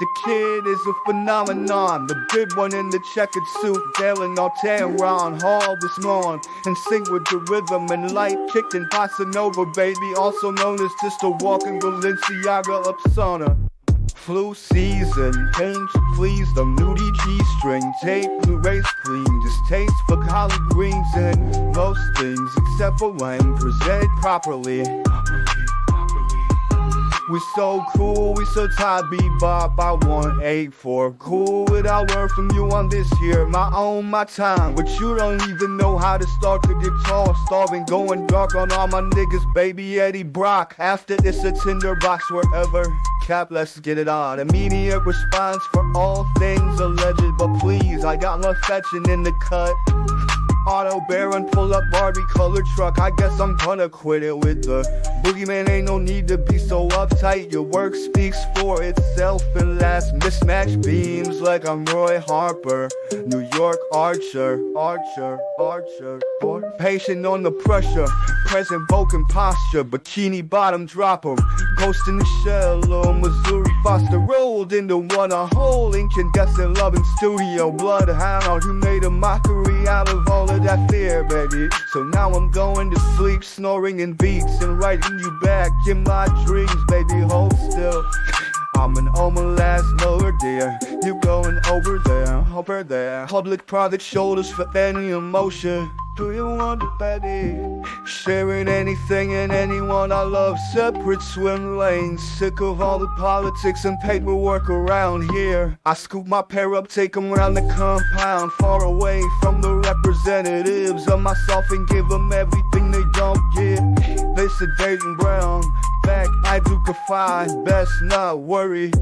The kid is a phenomenon. The big one in the checkered suit, bailing on Tehran Hall this morn. And sing with the rhythm and light kicked in Bossa Nova, baby. Also known as just a walking Balenciaga Upsona. Flu season, pain to please the nudie G-string Tape, Blu-ray screen, distaste for collard greens And most things except for when presented properly we so cool, we so tired, bebop. I want eight for cool. What I learn from you on this here, my own, my time. But you don't even know how to start the guitar. Starving, going dark on all my niggas, baby Eddie Brock. After this, a tinderbox wherever. Cap, let's get it on. Immediate response for all things alleged, but please, I got more fetching in the cut. Auto Baron pull up Barbie colored truck. I guess I'm gonna quit it with the boogeyman. Ain't no need to be so uptight. Your work speaks for itself and last mismatch beams like I'm Roy Harper. New York Archer, Archer, Archer. Archer. Patient on the pressure, present Vulcan posture. Bikini bottom drop 'em. Ghost in the shell, oh, Missouri Foster rolled into one a whole incandescent loving studio. Bloodhound who made a mockery out of all of that fear, baby. So now I'm going to sleep, snoring in beats and writing you back in my dreams, baby. Hold still. I'm an last knower, dear. You going over there, over there. Public private shoulders for any emotion. Do you want to Betty? Sharing anything and anyone I love, separate swim lanes. Sick of all the politics and paperwork around here. I scoop my pair up, take them around the compound, far away from the representatives of myself and give them everything they don't get. They sedating brown, back I do confide, best not worry.